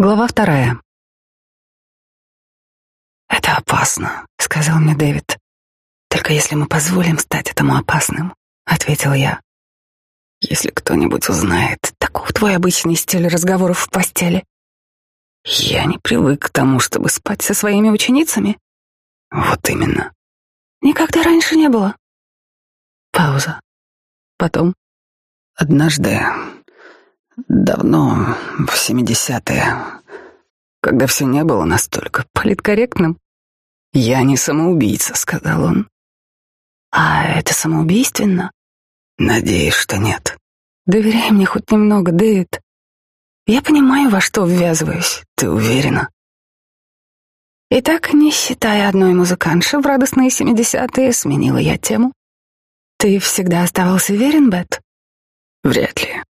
Глава вторая. «Это опасно», — сказал мне Дэвид. «Только если мы позволим стать этому опасным», — ответил я. «Если кто-нибудь узнает, таков твой обычный стиль разговоров в постели». «Я не привык к тому, чтобы спать со своими ученицами». «Вот именно». «Никогда раньше не было». Пауза. Потом. «Однажды Давно, в семидесятые, когда все не было настолько политкорректным. «Я не самоубийца», — сказал он. «А это самоубийственно?» «Надеюсь, что нет». «Доверяй мне хоть немного, Дэвид. Я понимаю, во что ввязываюсь. Ты уверена?» Итак, не считая одной музыкантши в радостные семидесятые, сменила я тему. «Ты всегда оставался верен, Бет?» «Вряд ли.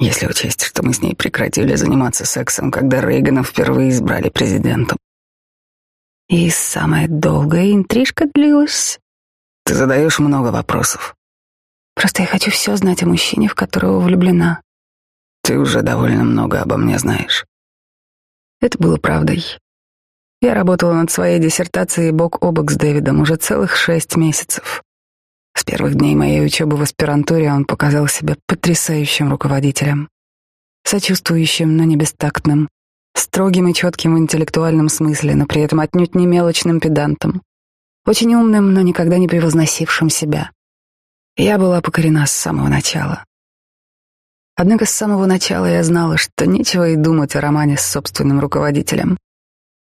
Если учесть, что мы с ней прекратили заниматься сексом, когда Рейгана впервые избрали президентом. И самая долгая интрижка длилась. Ты задаешь много вопросов. Просто я хочу все знать о мужчине, в которого влюблена. Ты уже довольно много обо мне знаешь. Это было правдой. Я работала над своей диссертацией бок о бок с Дэвидом уже целых шесть месяцев. С первых дней моей учебы в аспирантуре он показал себя потрясающим руководителем, сочувствующим, но не бестактным, строгим и четким в интеллектуальном смысле, но при этом отнюдь не мелочным педантом, очень умным, но никогда не превозносившим себя. Я была покорена с самого начала. Однако с самого начала я знала, что нечего и думать о романе с собственным руководителем.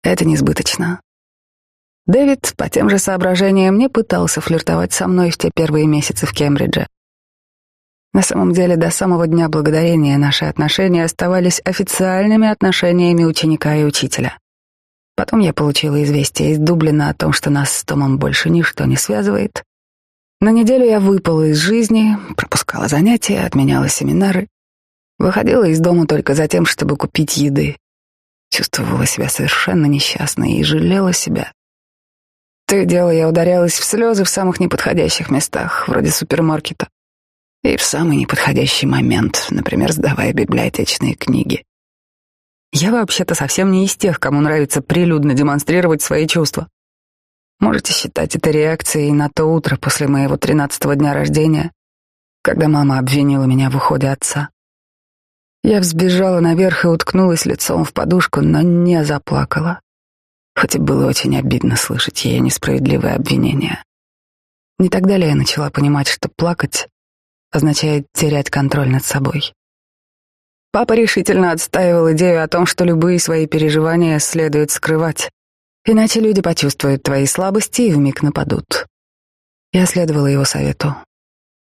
Это несбыточно. Дэвид по тем же соображениям не пытался флиртовать со мной в те первые месяцы в Кембридже. На самом деле, до самого дня благодарения наши отношения оставались официальными отношениями ученика и учителя. Потом я получила известие из Дублина о том, что нас с Томом больше ничто не связывает. На неделю я выпала из жизни, пропускала занятия, отменяла семинары, выходила из дома только за тем, чтобы купить еды. Чувствовала себя совершенно несчастной и жалела себя. То и дело я ударялась в слезы в самых неподходящих местах, вроде супермаркета. И в самый неподходящий момент, например, сдавая библиотечные книги. Я вообще-то совсем не из тех, кому нравится прилюдно демонстрировать свои чувства. Можете считать это реакцией на то утро после моего тринадцатого дня рождения, когда мама обвинила меня в уходе отца. Я взбежала наверх и уткнулась лицом в подушку, но не заплакала хоть и было очень обидно слышать ее несправедливые обвинения. Не тогда ли я начала понимать, что плакать означает терять контроль над собой. Папа решительно отстаивал идею о том, что любые свои переживания следует скрывать, иначе люди почувствуют твои слабости и вмиг нападут. Я следовала его совету,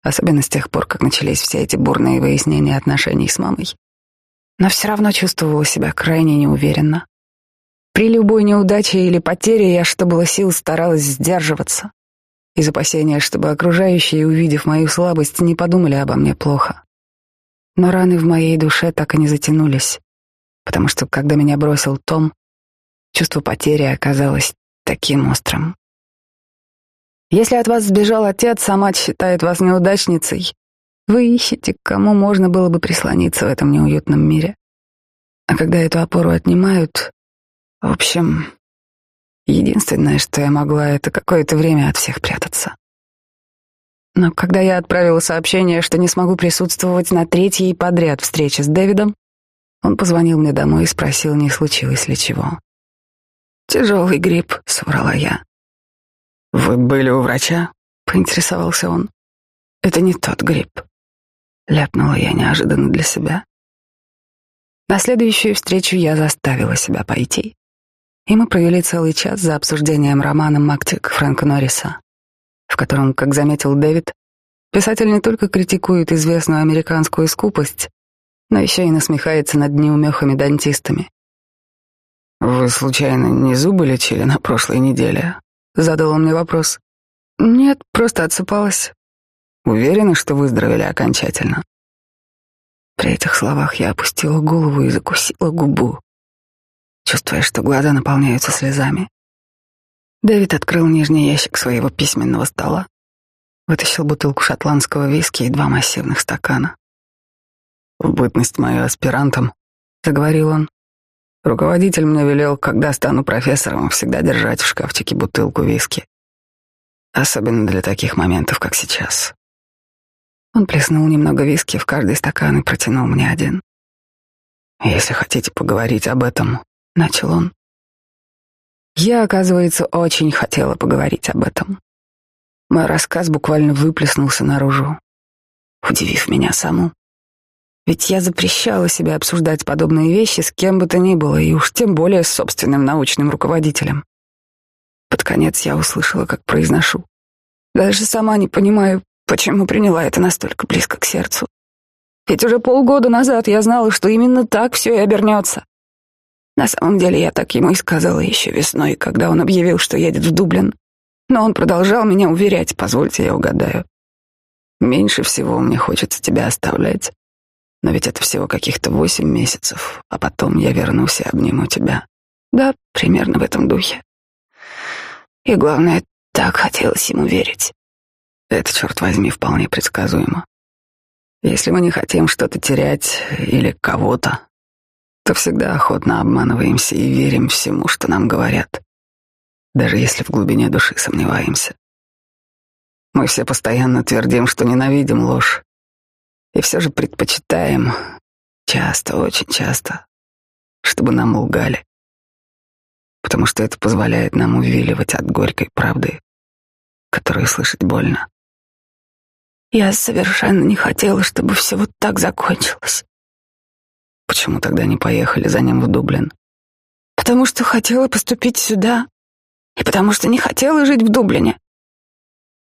особенно с тех пор, как начались все эти бурные выяснения отношений с мамой. Но все равно чувствовала себя крайне неуверенно. При любой неудаче или потере я, что было сил, старалась сдерживаться. Из опасения, чтобы окружающие, увидев мою слабость, не подумали обо мне плохо. Но раны в моей душе так и не затянулись, потому что, когда меня бросил Том, чувство потери оказалось таким острым. Если от вас сбежал отец, а мать считает вас неудачницей, вы ищете, к кому можно было бы прислониться в этом неуютном мире. А когда эту опору отнимают, в общем, единственное, что я могла, это какое-то время от всех прятаться. Но когда я отправила сообщение, что не смогу присутствовать на третьей подряд встрече с Дэвидом, он позвонил мне домой и спросил, не случилось ли чего. «Тяжелый грипп», — соврала я. «Вы были у врача?» — поинтересовался он. «Это не тот грипп», — ляпнула я неожиданно для себя. На следующую встречу я заставила себя пойти. И мы провели целый час за обсуждением романа «Мактик» Фрэнка Норриса, в котором, как заметил Дэвид, писатель не только критикует известную американскую скупость, но еще и насмехается над неумехами-дантистами. «Вы, случайно, не зубы лечили на прошлой неделе?» — задал он мне вопрос. «Нет, просто отсыпалась». «Уверена, что выздоровели окончательно?» При этих словах я опустила голову и закусила губу чувствуя, что глаза наполняются слезами. Дэвид открыл нижний ящик своего письменного стола, вытащил бутылку шотландского виски и два массивных стакана. «В бытность мою аспирантом», — заговорил он, Руководитель мне велел, когда стану профессором, всегда держать в шкафчике бутылку виски. Особенно для таких моментов, как сейчас. Он плеснул немного виски в каждый стакан и протянул мне один. «Если хотите поговорить об этом», — начал он. Я, оказывается, очень хотела поговорить об этом. Мой рассказ буквально выплеснулся наружу, удивив меня саму. Ведь я запрещала себе обсуждать подобные вещи с кем бы то ни было, и уж тем более с собственным научным руководителем. Под конец я услышала, как произношу. Даже сама не понимаю, почему приняла это настолько близко к сердцу. Ведь уже полгода назад я знала, что именно так все и обернется. На самом деле я так ему и сказала еще весной, когда он объявил, что едет в Дублин. Но он продолжал меня уверять, позвольте я угадаю. Меньше всего мне хочется тебя оставлять. Но ведь это всего каких-то восемь месяцев, а потом я вернусь и обниму тебя. Да, примерно в этом духе. И главное, так хотелось ему верить. Это, черт возьми, вполне предсказуемо. Если мы не хотим что-то терять или кого-то, то всегда охотно обманываемся и верим всему, что нам говорят, даже если в глубине души сомневаемся. Мы все постоянно твердим, что ненавидим ложь, и все же предпочитаем, часто, очень часто, чтобы нам лгали. Потому что это позволяет нам увиливать от горькой правды, которую слышать больно. Я совершенно не хотела, чтобы все вот так закончилось. Почему тогда не поехали за ним в Дублин? Потому что хотела поступить сюда. И потому что не хотела жить в Дублине.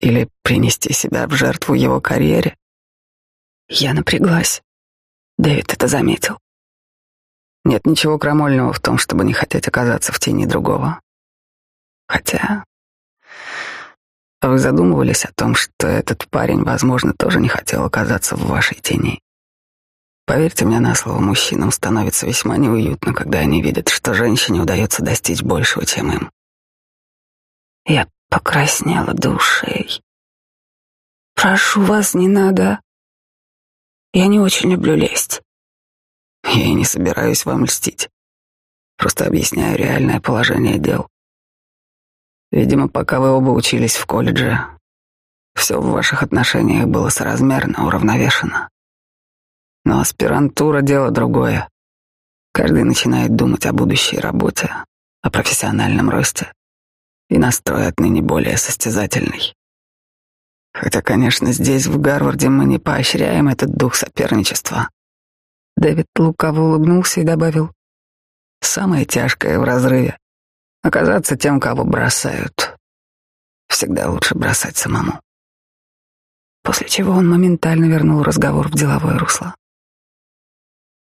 Или принести себя в жертву его карьере. Я напряглась. Дэвид это заметил. Нет ничего крамольного в том, чтобы не хотеть оказаться в тени другого. Хотя... Вы задумывались о том, что этот парень, возможно, тоже не хотел оказаться в вашей тени? Поверьте мне на слово, мужчинам становится весьма неуютно, когда они видят, что женщине удается достичь большего, чем им. Я покраснела душей. Прошу вас, не надо. Я не очень люблю лесть. Я и не собираюсь вам льстить. Просто объясняю реальное положение дел. Видимо, пока вы оба учились в колледже, все в ваших отношениях было соразмерно, уравновешено. Но аспирантура — дело другое. Каждый начинает думать о будущей работе, о профессиональном росте, и настрой отныне более состязательный. Хотя, конечно, здесь, в Гарварде, мы не поощряем этот дух соперничества. Дэвид лукаво улыбнулся и добавил, «Самое тяжкое в разрыве — оказаться тем, кого бросают. Всегда лучше бросать самому». После чего он моментально вернул разговор в деловое русло.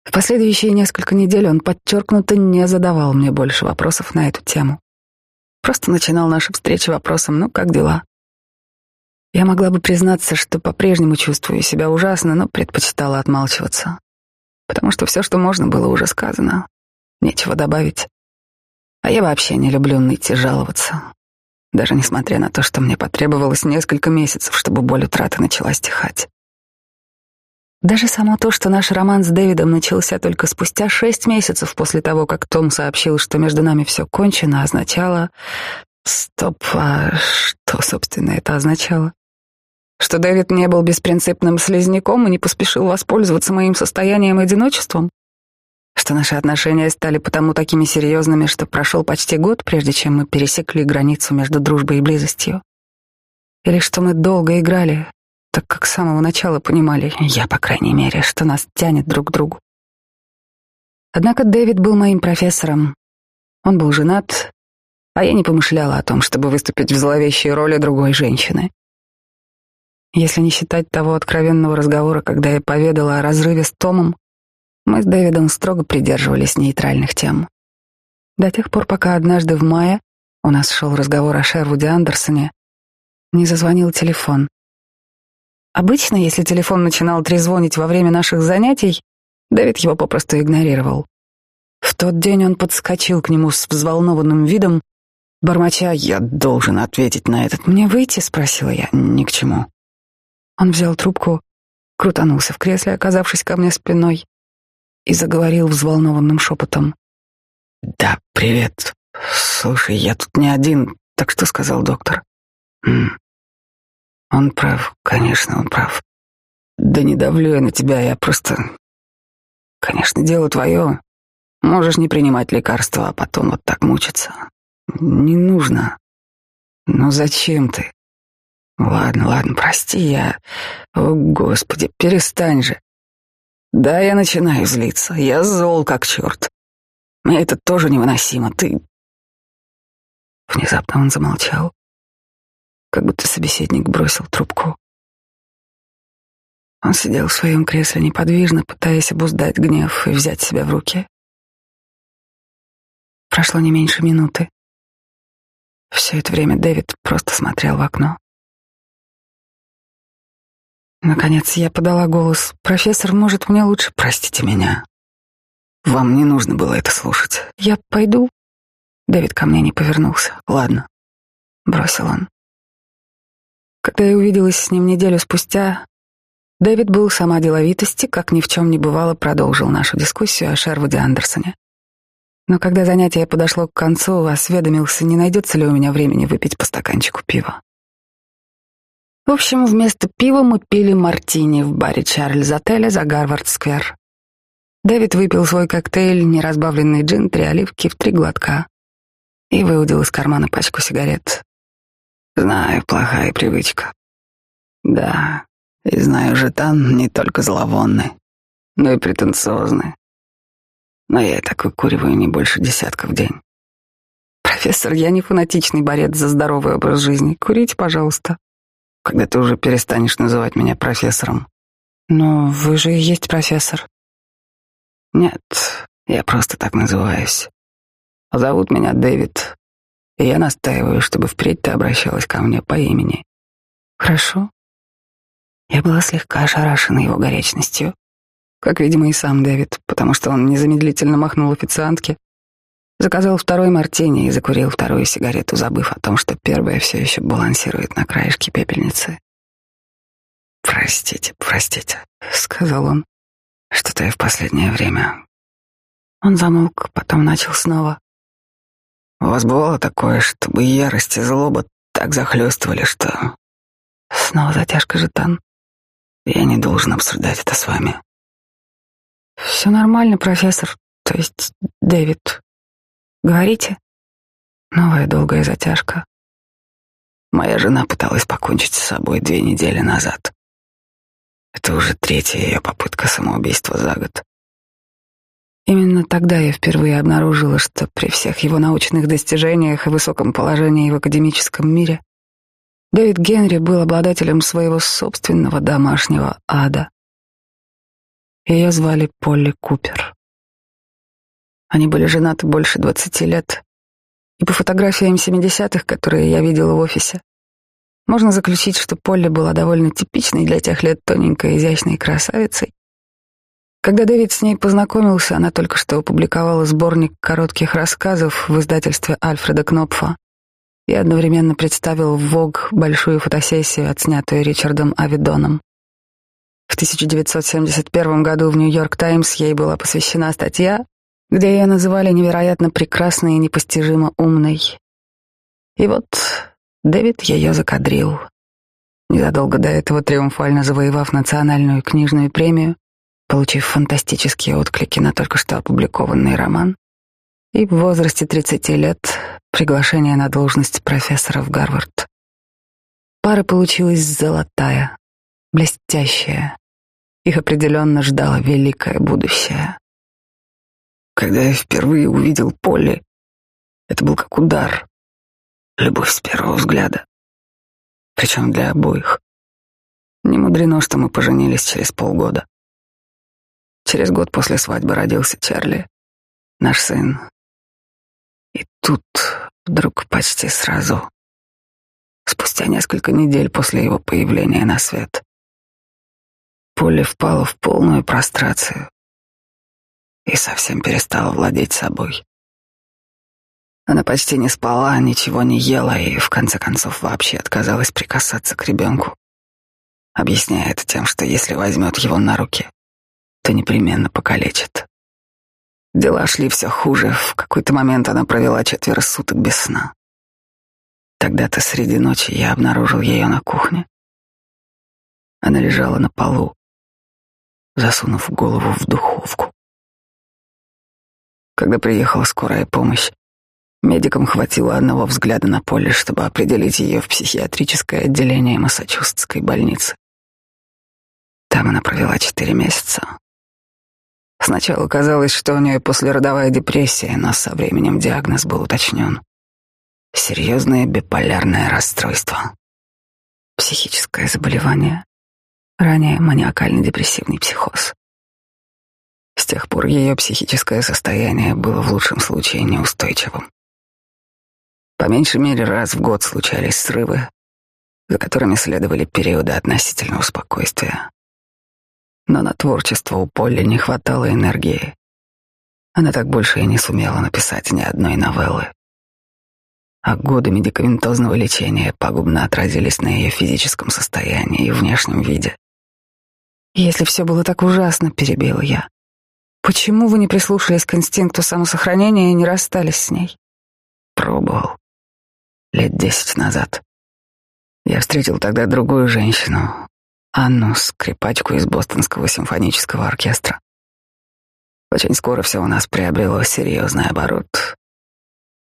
В последующие несколько недель он подчеркнуто не задавал мне больше вопросов на эту тему. Просто начинал наши встречи вопросом «Ну, как дела?». Я могла бы признаться, что по-прежнему чувствую себя ужасно, но предпочитала отмалчиваться, потому что все, что можно, было уже сказано. Нечего добавить. А я вообще не люблю ныть и жаловаться, даже несмотря на то, что мне потребовалось несколько месяцев, чтобы боль утраты начала стихать. Даже само то, что наш роман с Дэвидом начался только спустя шесть месяцев после того, как Том сообщил, что между нами все кончено, означало... Стоп, а что, собственно, это означало? Что Дэвид не был беспринципным слизняком и не поспешил воспользоваться моим состоянием и одиночеством? Что наши отношения стали потому такими серьезными, что прошел почти год, прежде чем мы пересекли границу между дружбой и близостью? Или что мы долго играли, так как с самого начала понимали, я, по крайней мере, что нас тянет друг к другу? Однако Дэвид был моим профессором. Он был женат, а я не помышляла о том, чтобы выступить в зловещей роли другой женщины. Если не считать того откровенного разговора, когда я поведала о разрыве с Томом, мы с Дэвидом строго придерживались нейтральных тем. До тех пор, пока однажды в мае у нас шел разговор о Шервуде Андерсоне, не зазвонил телефон. Обычно, если телефон начинал трезвонить во время наших занятий, Дэвид его попросту игнорировал. В тот день он подскочил к нему с взволнованным видом, бормоча «Я должен ответить на этот». «Мне выйти?» — спросила я. «Ни к чему». Он взял трубку, крутанулся в кресле, оказавшись ко мне спиной, и заговорил взволнованным шепотом. Да, привет. Слушай, я тут не один, так что сказал доктор? Он прав, конечно, он прав. Да не давлю я на тебя, я просто... Конечно, дело твое. Можешь не принимать лекарства, а потом вот так мучиться. Не нужно. Ну зачем ты? Ладно, ладно, прости, я... О, Господи, перестань же. Да, я начинаю злиться. Я зол как черт. Мне это тоже невыносимо. Ты... Внезапно он замолчал, как будто собеседник бросил трубку. Он сидел в своем кресле неподвижно, пытаясь обуздать гнев и взять себя в руки. Прошло не меньше минуты. Все это время Дэвид просто смотрел в окно. Наконец я подала голос. «Профессор, может, мне лучше простите меня?» «Вам не нужно было это слушать. Я пойду?» Дэвид ко мне не повернулся. «Ладно», — бросил он. Когда я увиделась с ним неделю спустя, Дэвид был сама деловитости, как ни в чем не бывало, продолжил нашу дискуссию о Шервуде Андерсоне. Но когда занятие подошло к концу, осведомился, не найдется ли у меня времени выпить по стаканчику пива. В общем, вместо пива мы пили мартини в баре Чарльз отеля за Гарвард-сквер. Дэвид выпил свой коктейль, неразбавленный джин, три оливки в три глотка и выудил из кармана пачку сигарет. Знаю, плохая привычка. Да, и знаю, жетан не только зловонный, но и претенциозный. Но я и так выкуриваю не больше десятка в день. Профессор, я не фанатичный борец за здоровый образ жизни. Курите, пожалуйста. Когда ты уже перестанешь называть меня профессором. Но вы же и есть профессор. Нет, я просто так называюсь. Зовут меня Дэвид, и я настаиваю, чтобы впредь ты обращалась ко мне по имени. Хорошо. Я была слегка ошарашена его горячностью, как, видимо, и сам Дэвид, потому что он незамедлительно махнул официантке, заказал второй мартини и закурил вторую сигарету, забыв о том, что первая все еще балансирует на краешке пепельницы. «Простите, простите», — сказал он, — «что-то я в последнее время...» Он замолк, потом начал снова. «У вас бывало такое, чтобы ярость и злоба так захлестывали, что...» Снова затяжка жетан. Я не должен обсуждать это с вами. Все нормально, профессор, то есть Дэвид. Говорите. Новая долгая затяжка. Моя жена пыталась покончить с собой две недели назад. Это уже третья ее попытка самоубийства за год. Именно тогда я впервые обнаружила, что при всех его научных достижениях и высоком положении в академическом мире Дэвид Генри был обладателем своего собственного домашнего ада. Ее звали Полли Купер. Они были женаты больше двадцати лет, и по фотографиям 70-х, которые я видела в офисе, можно заключить, что Полли была довольно типичной для тех лет тоненькой, изящной красавицей. Когда Дэвид с ней познакомился, она только что опубликовала сборник коротких рассказов в издательстве Альфреда Кнопфа и одновременно представил в Vogue большую фотосессию, отснятую Ричардом Авидоном. В 1971 году в «Нью-Йорк Таймс» ей была посвящена статья, где ее называли невероятно прекрасной и непостижимо умной. И вот Дэвид ее закадрил. Незадолго до этого триумфально завоевав национальную книжную премию, получив фантастические отклики на только что опубликованный роман, и в возрасте 30 лет приглашение на должность профессора в Гарвард. Пара получилась золотая, блестящая. Их определенно ждало великое будущее. Когда я впервые увидел Полли, это был как удар. Любовь с первого взгляда. Причем для обоих. Не мудрено, что мы поженились через полгода. Через год после свадьбы родился Чарли, наш сын, и тут вдруг почти сразу, спустя несколько недель после его появления на свет, Поле впала в полную прострацию и совсем перестала владеть собой. Она почти не спала, ничего не ела и, в конце концов, вообще отказалась прикасаться к ребенку, объясняя это тем, что если возьмет его на руки, то непременно покалечит. Дела шли все хуже. В какой-то момент она провела четверо суток без сна. Тогда-то среди ночи я обнаружил ее на кухне. Она лежала на полу, засунув голову в духовку. Когда приехала скорая помощь, медикам хватило одного взгляда на поле, чтобы определить ее в психиатрическое отделение Массачусетской больницы. Там она провела четыре месяца, Сначала казалось, что у нее послеродовая депрессия, но со временем диагноз был уточнен. Серьезное биполярное расстройство. Психическое заболевание. Ранее маниакально-депрессивный психоз. С тех пор ее психическое состояние было в лучшем случае неустойчивым. По меньшей мере раз в год случались срывы, за которыми следовали периоды относительного спокойствия но на творчество у Полли не хватало энергии. Она так больше и не сумела написать ни одной новеллы. А годы медикаментозного лечения пагубно отразились на ее физическом состоянии и внешнем виде. «Если все было так ужасно», — перебила я, — «почему вы не прислушались к инстинкту самосохранения и не расстались с ней?» Пробовал. Лет десять назад. Я встретил тогда другую женщину, Анну, скрипачку из Бостонского симфонического оркестра. Очень скоро все у нас приобрело серьезный оборот.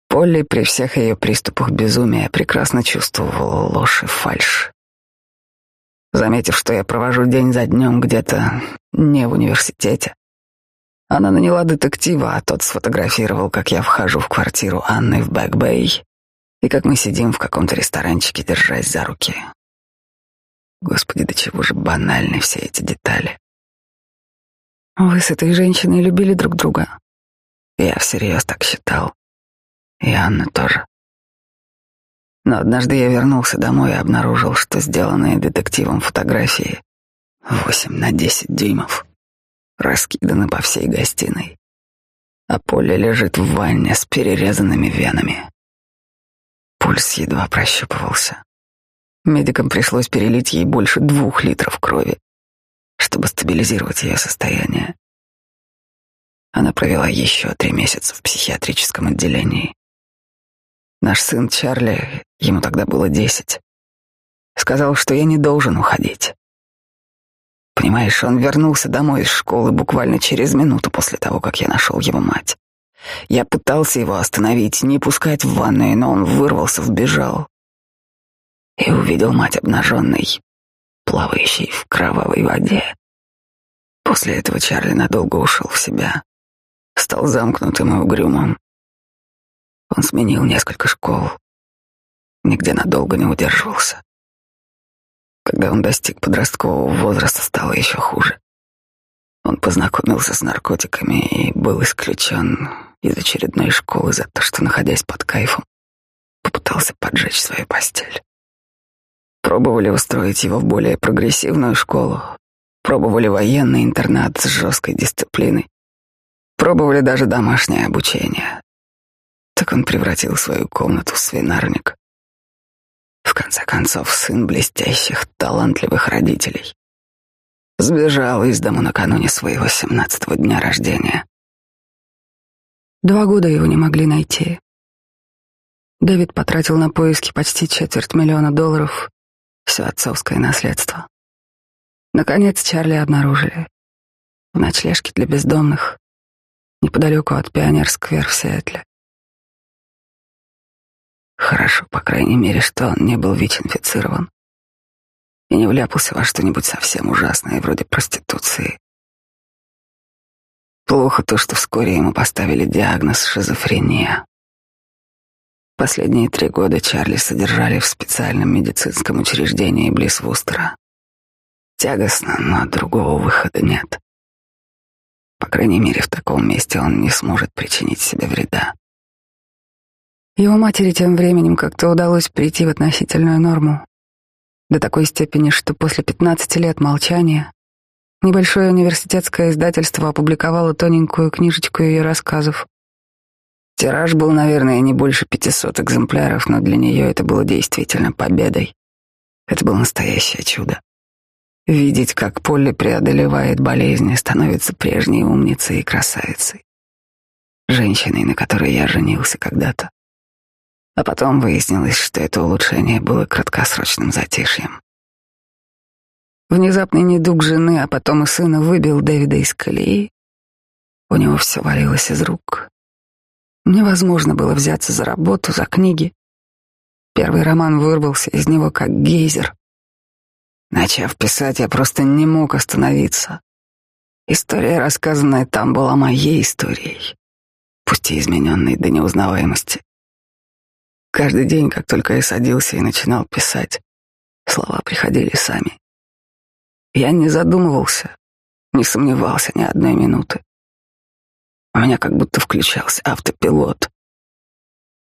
Полли при всех ее приступах безумия прекрасно чувствовала ложь и фальшь. Заметив, что я провожу день за днем где-то не в университете, она наняла детектива, а тот сфотографировал, как я вхожу в квартиру Анны в Бэк-Бэй и как мы сидим в каком-то ресторанчике, держась за руки. Господи, до чего же банальны все эти детали. Вы с этой женщиной любили друг друга? Я всерьез так считал. И Анна тоже. Но однажды я вернулся домой и обнаружил, что сделанные детективом фотографии восемь на десять дюймов раскиданы по всей гостиной, а Поле лежит в ванне с перерезанными венами. Пульс едва прощупывался. Медикам пришлось перелить ей больше двух литров крови, чтобы стабилизировать ее состояние. Она провела еще три месяца в психиатрическом отделении. Наш сын Чарли, ему тогда было десять, сказал, что я не должен уходить. Понимаешь, он вернулся домой из школы буквально через минуту после того, как я нашел его мать. Я пытался его остановить, не пускать в ванную, но он вырвался, вбежал и увидел мать обнаженной, плавающей в кровавой воде. После этого Чарли надолго ушел в себя, стал замкнутым и угрюмым. Он сменил несколько школ, нигде надолго не удерживался. Когда он достиг подросткового возраста, стало еще хуже. Он познакомился с наркотиками и был исключен из очередной школы за то, что, находясь под кайфом, попытался поджечь свою постель. Пробовали устроить его в более прогрессивную школу, пробовали военный интернат с жесткой дисциплиной, пробовали даже домашнее обучение. Так он превратил свою комнату в свинарник. В конце концов, сын блестящих, талантливых родителей сбежал из дома накануне своего семнадцатого дня рождения. Два года его не могли найти. Дэвид потратил на поиски почти четверть миллиона долларов все отцовское наследство. Наконец Чарли обнаружили в ночлежке для бездомных неподалеку от Пионер-сквер в Сиэтле. Хорошо, по крайней мере, что он не был ВИЧ-инфицирован и не вляпался во что-нибудь совсем ужасное, вроде проституции. Плохо то, что вскоре ему поставили диагноз шизофрения. Последние три года Чарли содержали в специальном медицинском учреждении близ Вустера. Тягостно, но другого выхода нет. По крайней мере, в таком месте он не сможет причинить себе вреда. Его матери тем временем как-то удалось прийти в относительную норму. До такой степени, что после 15 лет молчания небольшое университетское издательство опубликовало тоненькую книжечку ее рассказов, Тираж был, наверное, не больше 500 экземпляров, но для нее это было действительно победой. Это было настоящее чудо. Видеть, как Полли преодолевает болезни, становится прежней умницей и красавицей. женщиной, на которой я женился когда-то. А потом выяснилось, что это улучшение было краткосрочным затишьем. Внезапный недуг жены, а потом и сына выбил Дэвида из колеи. У него все валилось из рук. Невозможно было взяться за работу, за книги. Первый роман вырвался из него как гейзер. Начав писать, я просто не мог остановиться. История, рассказанная там, была моей историей, пусть и измененной до неузнаваемости. Каждый день, как только я садился и начинал писать, слова приходили сами. Я не задумывался, не сомневался ни одной минуты. У меня как будто включался автопилот.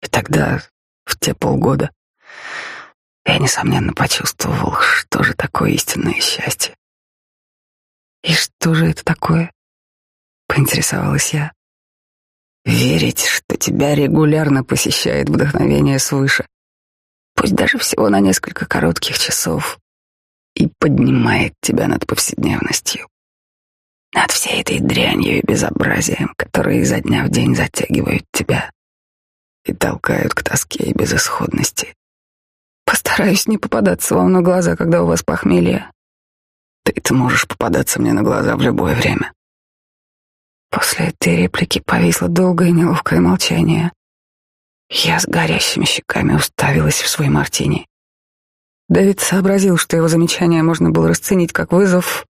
И тогда, в те полгода, я, несомненно, почувствовал, что же такое истинное счастье. «И что же это такое?» — поинтересовалась я. Верить, что тебя регулярно посещает вдохновение свыше, пусть даже всего на несколько коротких часов, и поднимает тебя над повседневностью, над всей этой дрянью и безобразием, которые изо дня в день затягивают тебя и толкают к тоске и безысходности. Постараюсь не попадаться вам на глаза, когда у вас похмелье. Ты-то можешь попадаться мне на глаза в любое время. После этой реплики повисло долгое неловкое молчание. Я с горящими щеками уставилась в свой мартини. Дэвид сообразил, что его замечание можно было расценить как вызов,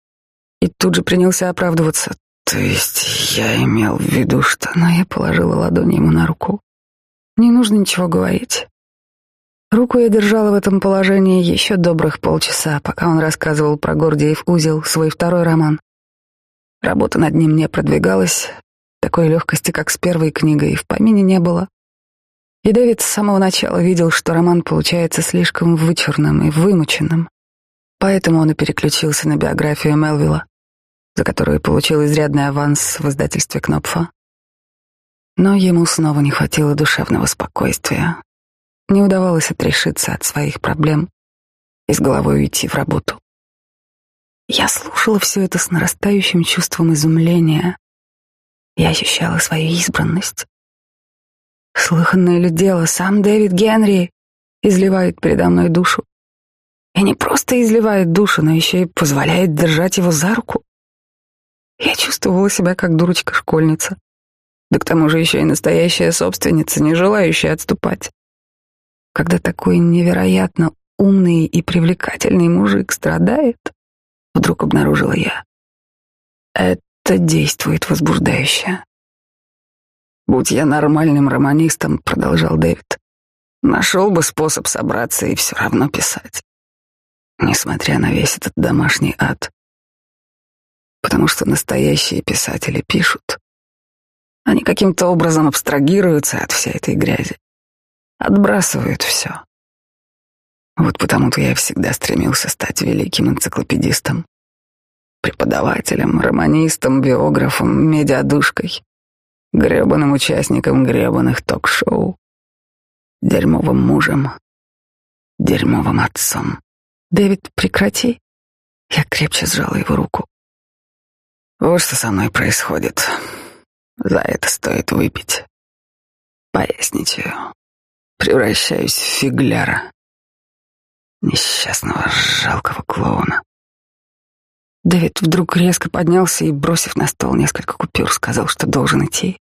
и тут же принялся оправдываться. То есть я имел в виду, что... Но я положила ладонь ему на руку. Не нужно ничего говорить. Руку я держала в этом положении еще добрых полчаса, пока он рассказывал про Гордиев узел, свой второй роман. Работа над ним не продвигалась, такой легкости, как с первой книгой, в помине не было. И Дэвид с самого начала видел, что роман получается слишком вычурным и вымученным. Поэтому он и переключился на биографию Мелвилла, за которую получил изрядный аванс в издательстве Кнопфа. Но ему снова не хватило душевного спокойствия. Не удавалось отрешиться от своих проблем и с головой уйти в работу. Я слушала все это с нарастающим чувством изумления. Я ощущала свою избранность. Слыханное ли дело, сам Дэвид Генри изливает передо мной душу. И не просто изливает душу, но еще и позволяет держать его за руку. Я чувствовала себя как дурочка-школьница. Да к тому же еще и настоящая собственница, не желающая отступать. Когда такой невероятно умный и привлекательный мужик страдает, вдруг обнаружила я. Это действует возбуждающе. Будь я нормальным романистом, продолжал Дэвид, нашел бы способ собраться и все равно писать. Несмотря на весь этот домашний ад. Потому что настоящие писатели пишут. Они каким-то образом абстрагируются от всей этой грязи. Отбрасывают все. Вот потому-то я всегда стремился стать великим энциклопедистом, преподавателем, романистом, биографом, медиадушкой, гребаным участником гребаных ток-шоу, дерьмовым мужем, дерьмовым отцом. «Дэвид, прекрати!» Я крепче сжала его руку. Вот что со мной происходит. За это стоит выпить. Поясничаю. Превращаюсь в фигляра. Несчастного, жалкого клоуна. Дэвид вдруг резко поднялся и, бросив на стол несколько купюр, сказал, что должен идти.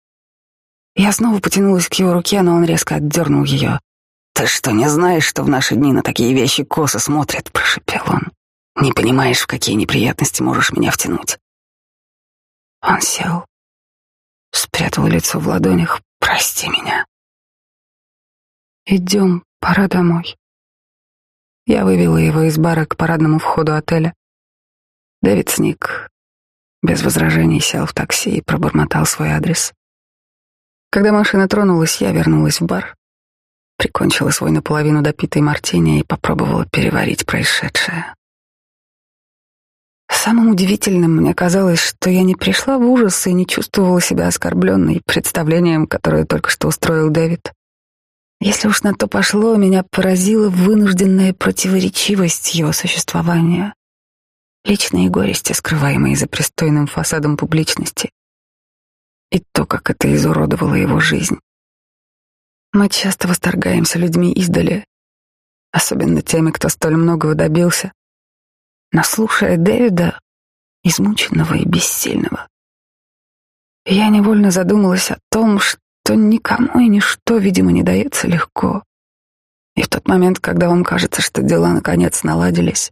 Я снова потянулась к его руке, но он резко отдернул ее. «Ты что, не знаешь, что в наши дни на такие вещи косо смотрят?» — прошепел он. «Не понимаешь, в какие неприятности можешь меня втянуть?» Он сел, спрятал лицо в ладонях. «Прости меня». «Идем, пора домой». Я вывела его из бара к парадному входу отеля. Дэвид сник, без возражений сел в такси и пробормотал свой адрес. Когда машина тронулась, я вернулась в бар, прикончила свой наполовину допитый мартини и попробовала переварить происшедшее. Самым удивительным мне казалось, что я не пришла в ужас и не чувствовала себя оскорбленной представлением, которое только что устроил Дэвид. Если уж на то пошло, меня поразила вынужденная противоречивость его существования, личные горести, скрываемые за пристойным фасадом публичности. и то, как это изуродовало его жизнь. Мы часто восторгаемся людьми издали, особенно теми, кто столь многого добился. Но слушая Дэвида, измученного и бессильного, я невольно задумалась о том, что никому и ничто, видимо, не дается легко. И в тот момент, когда вам кажется, что дела наконец наладились,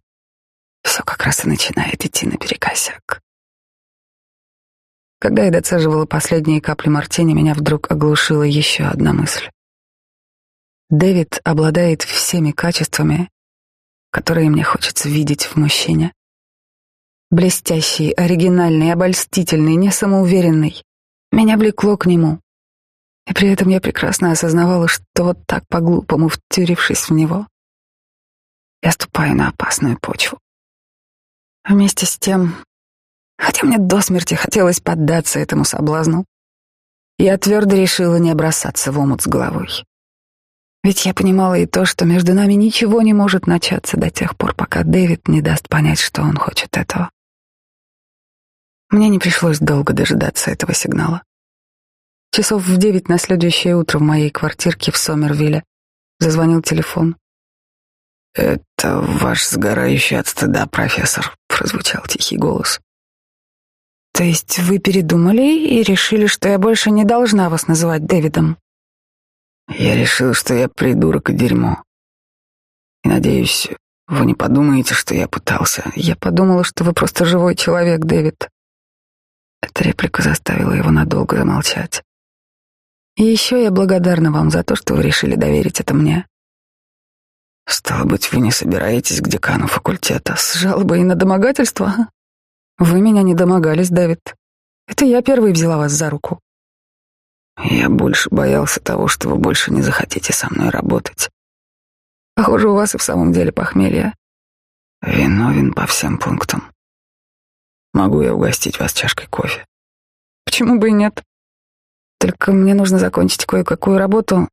все как раз и начинает идти наперекосяк. Когда я доцеживала последние капли мартини, меня вдруг оглушила еще одна мысль. Дэвид обладает всеми качествами, которые мне хочется видеть в мужчине. Блестящий, оригинальный, обольстительный, несамоуверенный. Меня влекло к нему. И при этом я прекрасно осознавала, что вот так по-глупому втюрившись в него, я ступаю на опасную почву. Вместе с тем, хотя мне до смерти хотелось поддаться этому соблазну, я твердо решила не бросаться в омут с головой. Ведь я понимала и то, что между нами ничего не может начаться до тех пор, пока Дэвид не даст понять, что он хочет этого. Мне не пришлось долго дожидаться этого сигнала. Часов в девять на следующее утро в моей квартирке в Сомервилле зазвонил телефон. «Это ваш сгорающий от стыда профессор», — прозвучал тихий голос. «То есть вы передумали и решили, что я больше не должна вас называть Дэвидом?» Я решил, что я придурок и дерьмо. И надеюсь, вы не подумаете, что я пытался. Я подумала, что вы просто живой человек, Дэвид. Эта реплика заставила его надолго замолчать. И еще я благодарна вам за то, что вы решили доверить это мне. Стало быть, вы не собираетесь к декану факультета с жалобой на домогательство? Вы меня не домогались, Дэвид. Это я первый взяла вас за руку. Я больше боялся того, что вы больше не захотите со мной работать. Похоже, у вас и в самом деле похмелье. Виновен по всем пунктам. Могу я угостить вас чашкой кофе? Почему бы и нет? Только мне нужно закончить кое-какую работу.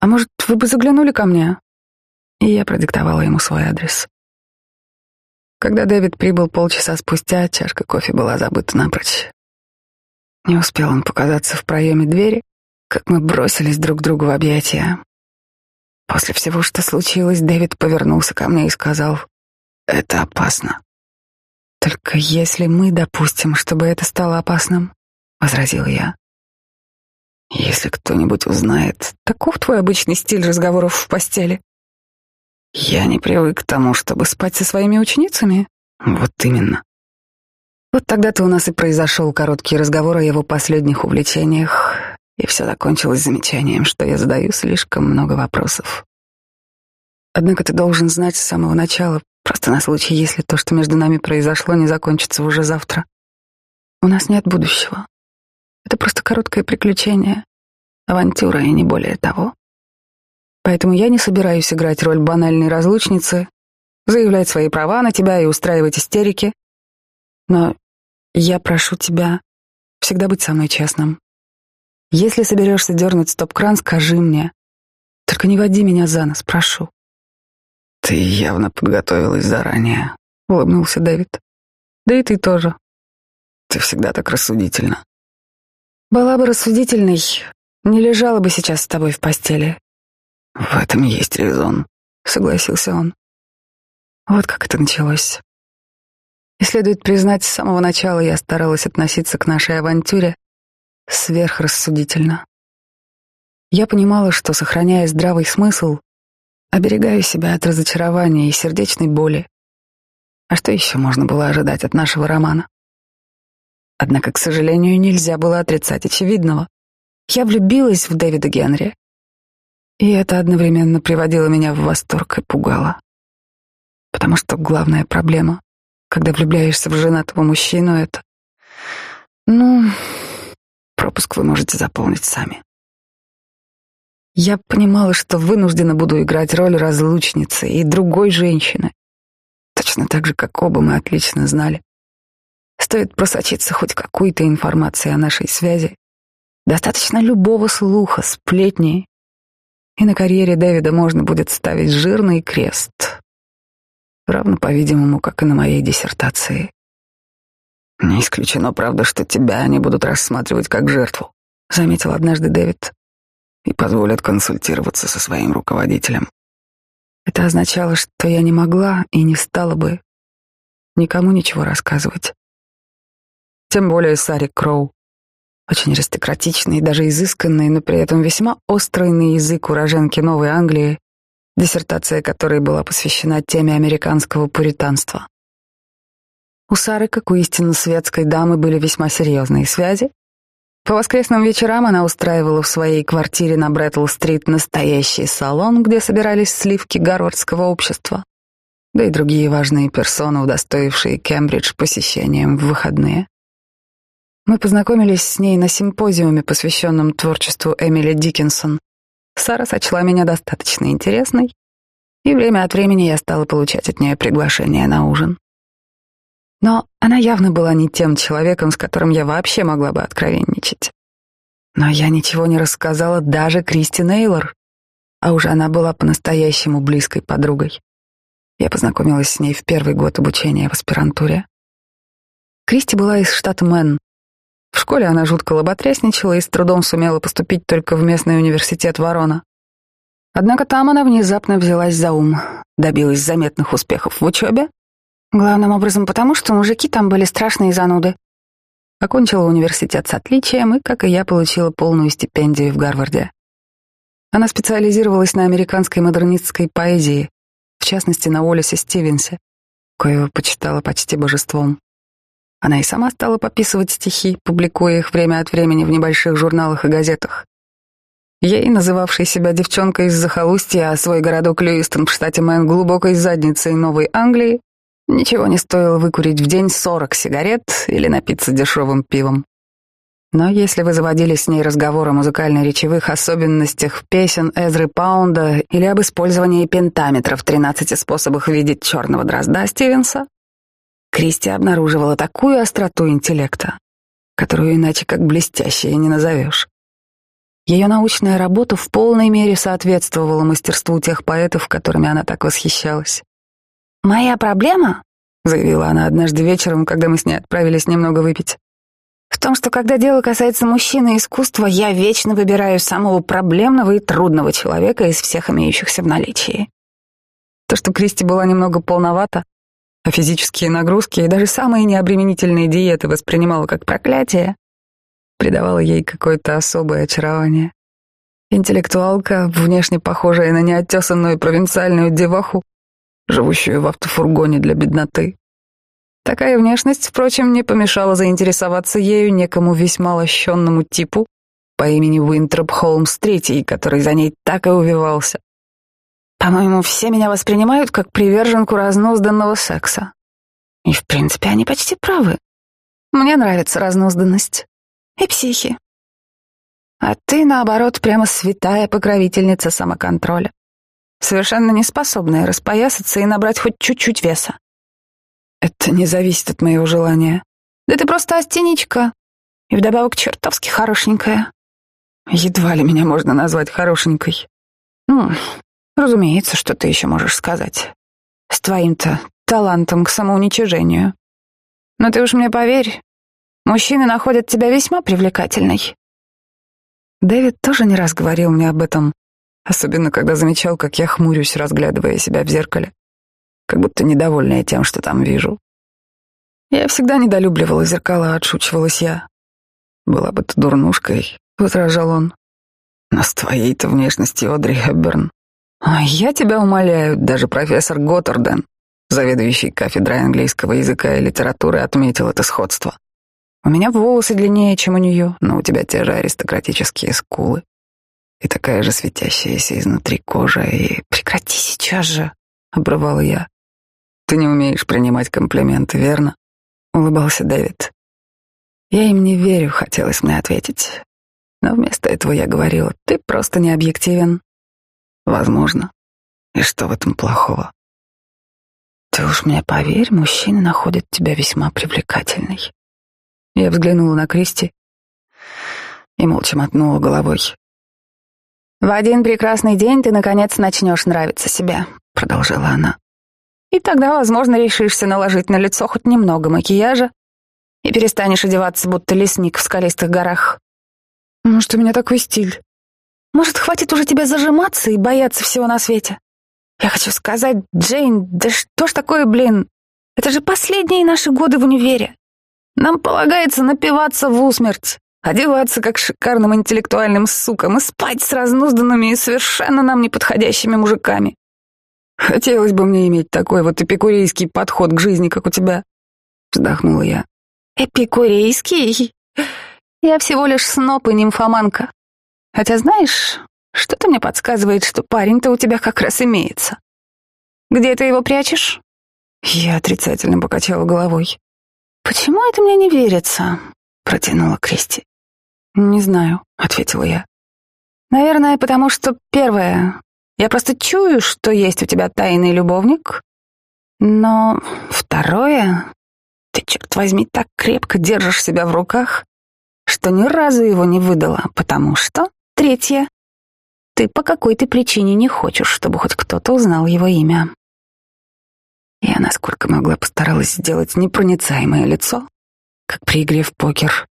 А может, вы бы заглянули ко мне? И я продиктовала ему свой адрес. Когда Дэвид прибыл полчаса спустя, чашка кофе была забыта напрочь. Не успел он показаться в проеме двери, как мы бросились друг другу в объятия. После всего, что случилось, Дэвид повернулся ко мне и сказал, «Это опасно». «Только если мы допустим, чтобы это стало опасным», — возразил я. «Если кто-нибудь узнает...» «Таков твой обычный стиль разговоров в постели?» «Я не привык к тому, чтобы спать со своими ученицами». «Вот именно. Вот тогда-то у нас и произошел короткий разговор о его последних увлечениях, и все закончилось замечанием, что я задаю слишком много вопросов. Однако ты должен знать с самого начала, просто на случай, если то, что между нами произошло, не закончится уже завтра. У нас нет будущего. Это просто короткое приключение, авантюра и не более того. Поэтому я не собираюсь играть роль банальной разлучницы, заявлять свои права на тебя и устраивать истерики, но я прошу тебя всегда быть со мной честным. Если соберешься дернуть стоп-кран, скажи мне. Только не води меня за нос, прошу. Ты явно подготовилась заранее, улыбнулся Дэвид. Да и ты тоже. Ты всегда так рассудительна. Была бы рассудительной, не лежала бы сейчас с тобой в постели. В этом есть резон, согласился он. Вот как это началось. И следует признать, с самого начала я старалась относиться к нашей авантюре сверхрассудительно. Я понимала, что, сохраняя здравый смысл, оберегаю себя от разочарования и сердечной боли. А что еще можно было ожидать от нашего романа? Однако, к сожалению, нельзя было отрицать очевидного. Я влюбилась в Дэвида Генри. И это одновременно приводило меня в восторг и пугало. Потому что главная проблема когда влюбляешься в женатого мужчину, это... Ну, пропуск вы можете заполнить сами. Я понимала, что вынуждена буду играть роль разлучницы и другой женщины. Точно так же, как оба мы отлично знали. Стоит просочиться хоть какой-то информации о нашей связи. Достаточно любого слуха, сплетни. И на карьере Дэвида можно будет ставить жирный крест равно, по-видимому, как и на моей диссертации. Не исключено, правда, что тебя они будут рассматривать как жертву, заметил однажды Дэвид, и позволят консультироваться со своим руководителем. Это означало, что я не могла и не стала бы никому ничего рассказывать. Тем более Саре Кроу, очень аристократичный, даже изысканный, но при этом весьма острый на язык уроженки Новой Англии, диссертация которой была посвящена теме американского пуританства. У Сары, как у истинно светской дамы, были весьма серьезные связи. По воскресным вечерам она устраивала в своей квартире на Бреттл-стрит настоящий салон, где собирались сливки гарвардского общества, да и другие важные персоны, удостоившие Кембридж посещением в выходные. Мы познакомились с ней на симпозиуме, посвященном творчеству Эмили Диккенсон. Сара сочла меня достаточно интересной, и время от времени я стала получать от нее приглашения на ужин. Но она явно была не тем человеком, с которым я вообще могла бы откровенничать. Но я ничего не рассказала даже Кристи Нейлор, а уже она была по-настоящему близкой подругой. Я познакомилась с ней в первый год обучения в аспирантуре. Кристи была из штата Мэн. В школе она жутко лоботрясничала и с трудом сумела поступить только в местный университет Ворона. Однако там она внезапно взялась за ум, добилась заметных успехов в учебе Главным образом потому, что мужики там были страшные зануды. Окончила университет с отличием и, как и я, получила полную стипендию в Гарварде. Она специализировалась на американской модернистской поэзии, в частности, на Уоллесе Стивенсе, коего почитала почти божеством. Она и сама стала пописывать стихи, публикуя их время от времени в небольших журналах и газетах. Ей, называвшей себя девчонкой из захолустья, а свой городок Льюистон в штате Мэн глубокой задницей Новой Англии, Ничего не стоило выкурить в день сорок сигарет или напиться дешевым пивом. Но если вы заводили с ней разговор о музыкально-речевых особенностях песен Эзры Паунда или об использовании пентаметра в 13 способах видеть черного дрозда Стивенса, Кристи обнаруживала такую остроту интеллекта, которую иначе как блестящей не назовешь. Ее научная работа в полной мере соответствовала мастерству тех поэтов, которыми она так восхищалась. «Моя проблема», — заявила она однажды вечером, когда мы с ней отправились немного выпить, «в том, что когда дело касается мужчины и искусства, я вечно выбираю самого проблемного и трудного человека из всех имеющихся в наличии». То, что Кристи была немного полновата, а физические нагрузки и даже самые необременительные диеты воспринимала как проклятие, придавало ей какое-то особое очарование. Интеллектуалка, внешне похожая на неоттесанную провинциальную деваху, живущую в автофургоне для бедноты. Такая внешность, впрочем, не помешала заинтересоваться ею некому весьма лощенному типу по имени Уинтроп Холмс Третий, который за ней так и увивался. По-моему, все меня воспринимают как приверженку разнузданного секса. И, в принципе, они почти правы. Мне нравится разнузданность. И психи. А ты, наоборот, прямо святая покровительница самоконтроля совершенно не способная распоясаться и набрать хоть чуть-чуть веса. Это не зависит от моего желания. Да ты просто астеничка. И вдобавок чертовски хорошенькая. Едва ли меня можно назвать хорошенькой. Ну, разумеется, что ты еще можешь сказать. С твоим-то талантом к самоуничижению. Но ты уж мне поверь, мужчины находят тебя весьма привлекательной. Дэвид тоже не раз говорил мне об этом, особенно когда замечал, как я хмурюсь, разглядывая себя в зеркале, как будто недовольная тем, что там вижу. Я всегда недолюбливала зеркала, отшучивалась я. Была бы ты дурнушкой, возражал он. Но с твоей-то внешностью, Одри Хепберн. А я тебя умоляю, даже профессор Готтерден, заведующий кафедрой английского языка и литературы, отметил это сходство. У меня волосы длиннее, чем у нее, но у тебя те же аристократические скулы и такая же светящаяся изнутри кожа, и прекрати сейчас же, обрывала я. Ты не умеешь принимать комплименты, верно? Улыбался Дэвид. Я им не верю, хотелось мне ответить. Но вместо этого я говорила, ты просто не объективен. Возможно. И что в этом плохого? Ты уж мне поверь, мужчины находят тебя весьма привлекательной. Я взглянула на Кристи и молча мотнула головой. «В один прекрасный день ты, наконец, начнешь нравиться себе», — продолжала она. «И тогда, возможно, решишься наложить на лицо хоть немного макияжа и перестанешь одеваться, будто лесник в скалистых горах. Может, у меня такой стиль? Может, хватит уже тебя зажиматься и бояться всего на свете? Я хочу сказать, Джейн, да что ж такое, блин? Это же последние наши годы в универе. Нам полагается напиваться в усмерть, одеваться как шикарным интеллектуальным сукам и спать с разнузданными и совершенно нам неподходящими мужиками. Хотелось бы мне иметь такой вот эпикурейский подход к жизни, как у тебя. Вздохнула я. Эпикурейский? Я всего лишь сноп и нимфоманка. Хотя знаешь, что-то мне подсказывает, что парень-то у тебя как раз имеется. Где ты его прячешь? Я отрицательно покачала головой. Почему это мне не верится? Протянула Кристи. Не знаю, ответила я. Наверное, потому что первое, я просто чую, что есть у тебя тайный любовник. Но второе, ты, черт возьми, так крепко держишь себя в руках, что ни разу его не выдала, потому что... Третье, ты по какой-то причине не хочешь, чтобы хоть кто-то узнал его имя. Я, насколько могла, постаралась сделать непроницаемое лицо, как при игре в покер,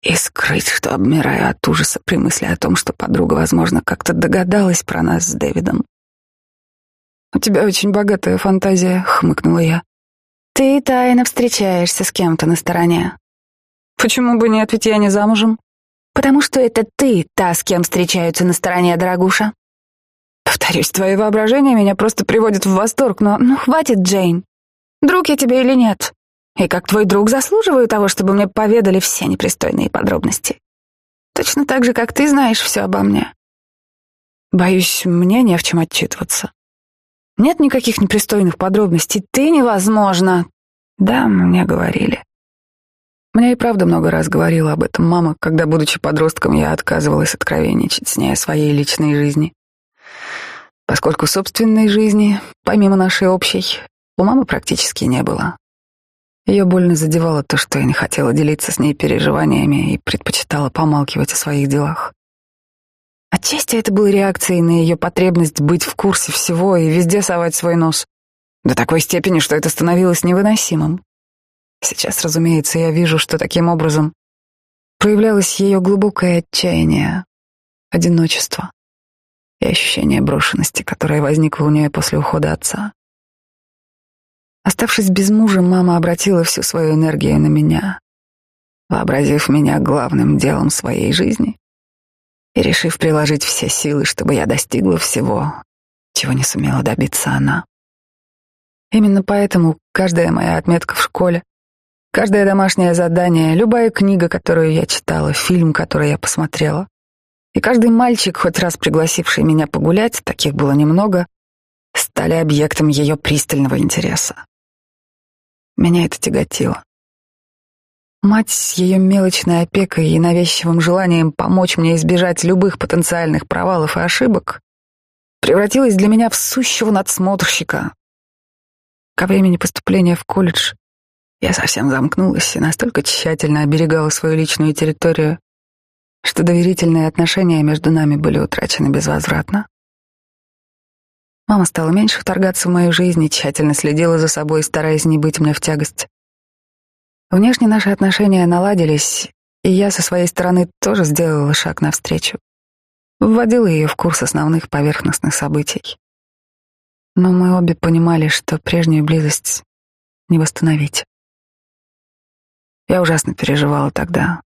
и скрыть, что обмираю от ужаса при мысли о том, что подруга, возможно, как-то догадалась про нас с Дэвидом. «У тебя очень богатая фантазия», — хмыкнула я. «Ты тайно встречаешься с кем-то на стороне». «Почему бы нет, ведь я не замужем?» «Потому что это ты, та, с кем встречаются на стороне, дорогуша». «Повторюсь, твое воображение меня просто приводит в восторг, но... Ну, хватит, Джейн. Друг я тебе или нет? И как твой друг заслуживаю того, чтобы мне поведали все непристойные подробности. Точно так же, как ты знаешь все обо мне. Боюсь, мне не в чем отчитываться. Нет никаких непристойных подробностей. Ты невозможно. Да, мне говорили. Мне и правда много раз говорила об этом мама, когда, будучи подростком, я отказывалась откровенничать с ней о своей личной жизни. Поскольку собственной жизни, помимо нашей общей, у мамы практически не было. Ее больно задевало то, что я не хотела делиться с ней переживаниями и предпочитала помалкивать о своих делах. Отчасти это было реакцией на ее потребность быть в курсе всего и везде совать свой нос. До такой степени, что это становилось невыносимым. Сейчас, разумеется, я вижу, что таким образом проявлялось ее глубокое отчаяние, одиночество и ощущение брошенности, которое возникло у нее после ухода отца. Оставшись без мужа, мама обратила всю свою энергию на меня, вообразив меня главным делом своей жизни и решив приложить все силы, чтобы я достигла всего, чего не сумела добиться она. Именно поэтому каждая моя отметка в школе, каждое домашнее задание, любая книга, которую я читала, фильм, который я посмотрела, и каждый мальчик, хоть раз пригласивший меня погулять, таких было немного, стали объектом ее пристального интереса. Меня это тяготило. Мать с ее мелочной опекой и навязчивым желанием помочь мне избежать любых потенциальных провалов и ошибок превратилась для меня в сущего надсмотрщика. Ко времени поступления в колледж я совсем замкнулась и настолько тщательно оберегала свою личную территорию, что доверительные отношения между нами были утрачены безвозвратно. Мама стала меньше вторгаться в мою жизнь и тщательно следила за собой, стараясь не быть мне в тягость. Внешне наши отношения наладились, и я со своей стороны тоже сделала шаг навстречу. Вводила ее в курс основных поверхностных событий. Но мы обе понимали, что прежнюю близость не восстановить. Я ужасно переживала тогда,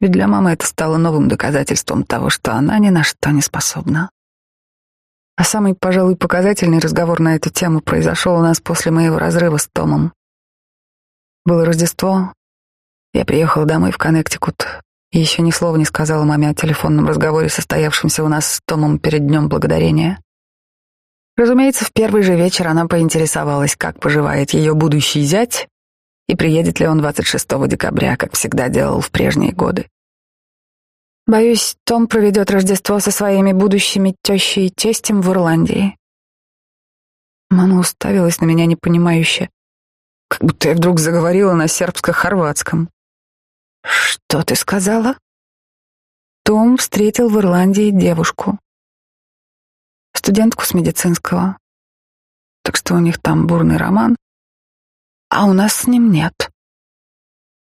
ведь для мамы это стало новым доказательством того, что она ни на что не способна. А самый, пожалуй, показательный разговор на эту тему произошел у нас после моего разрыва с Томом. Было Рождество. Я приехала домой в Коннектикут и еще ни слова не сказала маме о телефонном разговоре, состоявшемся у нас с Томом перед Днем Благодарения. Разумеется, в первый же вечер она поинтересовалась, как поживает ее будущий зять и приедет ли он 26 декабря, как всегда делал в прежние годы. Боюсь, Том проведет Рождество со своими будущими тещей и тестем в Ирландии. Мама уставилась на меня непонимающе, как будто я вдруг заговорила на сербско-хорватском. «Что ты сказала?» Том встретил в Ирландии девушку, студентку с медицинского, так что у них там бурный роман, а у нас с ним нет.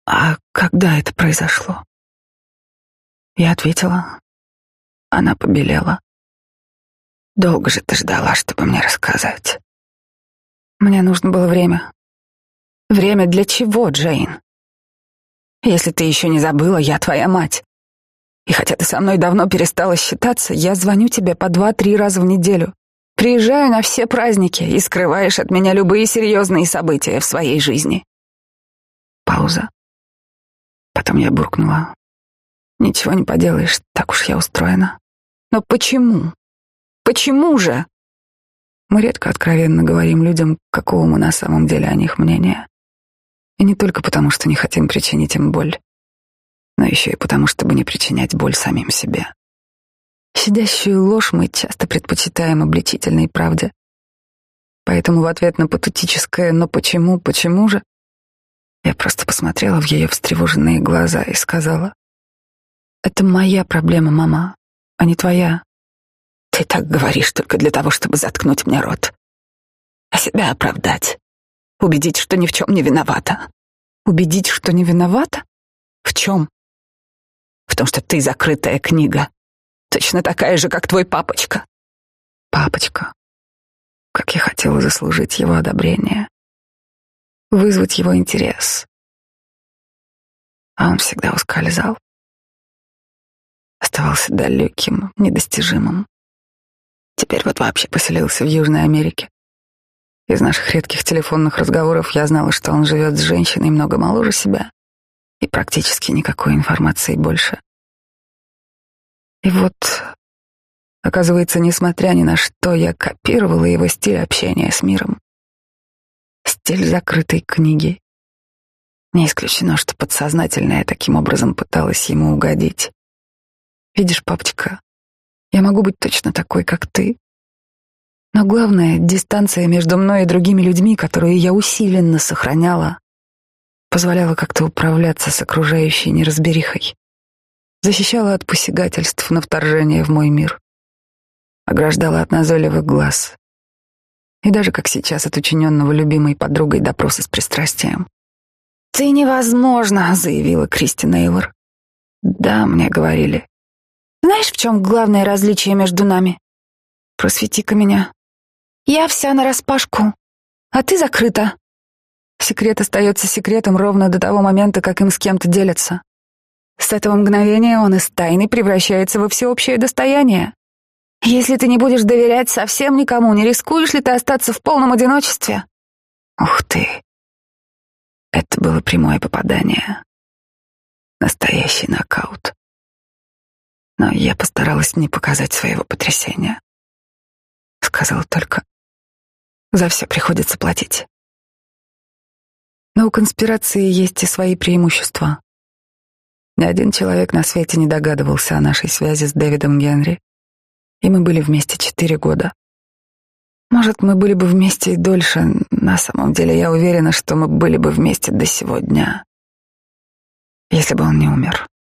А когда это произошло? Я ответила. Она побелела. Долго же ты ждала, чтобы мне рассказать. Мне нужно было время. Время для чего, Джейн? Если ты еще не забыла, я твоя мать. И хотя ты со мной давно перестала считаться, я звоню тебе по два-три раза в неделю. Приезжаю на все праздники и скрываешь от меня любые серьезные события в своей жизни. Пауза. Потом я буркнула. Ничего не поделаешь, так уж я устроена. Но почему? Почему же? Мы редко откровенно говорим людям, какого мы на самом деле о них мнения. И не только потому, что не хотим причинить им боль, но еще и потому, чтобы не причинять боль самим себе. Сидящую ложь мы часто предпочитаем обличительной правде. Поэтому в ответ на патетическое «но почему, почему же?» я просто посмотрела в ее встревоженные глаза и сказала «Это моя проблема, мама, а не твоя. Ты так говоришь только для того, чтобы заткнуть мне рот. А себя оправдать. Убедить, что ни в чем не виновата. Убедить, что не виновата? В чем? В том, что ты закрытая книга. Точно такая же, как твой папочка. Папочка. Как я хотела заслужить его одобрение. Вызвать его интерес. А он всегда ускользал. Оставался далеким, недостижимым. Теперь вот вообще поселился в Южной Америке. Из наших редких телефонных разговоров я знала, что он живет с женщиной много моложе себя и практически никакой информации больше. И вот, оказывается, несмотря ни на что, я копировала его стиль общения с миром. Стиль закрытой книги. Не исключено, что подсознательно я таким образом пыталась ему угодить. Видишь, папочка, я могу быть точно такой, как ты, но главное, дистанция между мной и другими людьми, которую я усиленно сохраняла, позволяла как-то управляться с окружающей неразберихой, защищала от посягательств на вторжение в мой мир, ограждала от назойливых глаз и даже, как сейчас, от учиненного любимой подругой допроса с пристрастием. «Ты невозможно», — заявила Кристи Нейлор. «Да, мне говорили». «Знаешь, в чем главное различие между нами?» «Просвети-ка меня». Я вся нараспашку, а ты закрыта. Секрет остается секретом ровно до того момента, как им с кем-то делятся. С этого мгновения он из тайны превращается во всеобщее достояние. Если ты не будешь доверять совсем никому, не рискуешь ли ты остаться в полном одиночестве? Ух ты! Это было прямое попадание. Настоящий нокаут. Но я постаралась не показать своего потрясения. Сказала только за все приходится платить. Но у конспирации есть и свои преимущества. Ни один человек на свете не догадывался о нашей связи с Дэвидом Генри, и мы были вместе четыре года. Может, мы были бы вместе и дольше. На самом деле, я уверена, что мы были бы вместе до сегодня, если бы он не умер.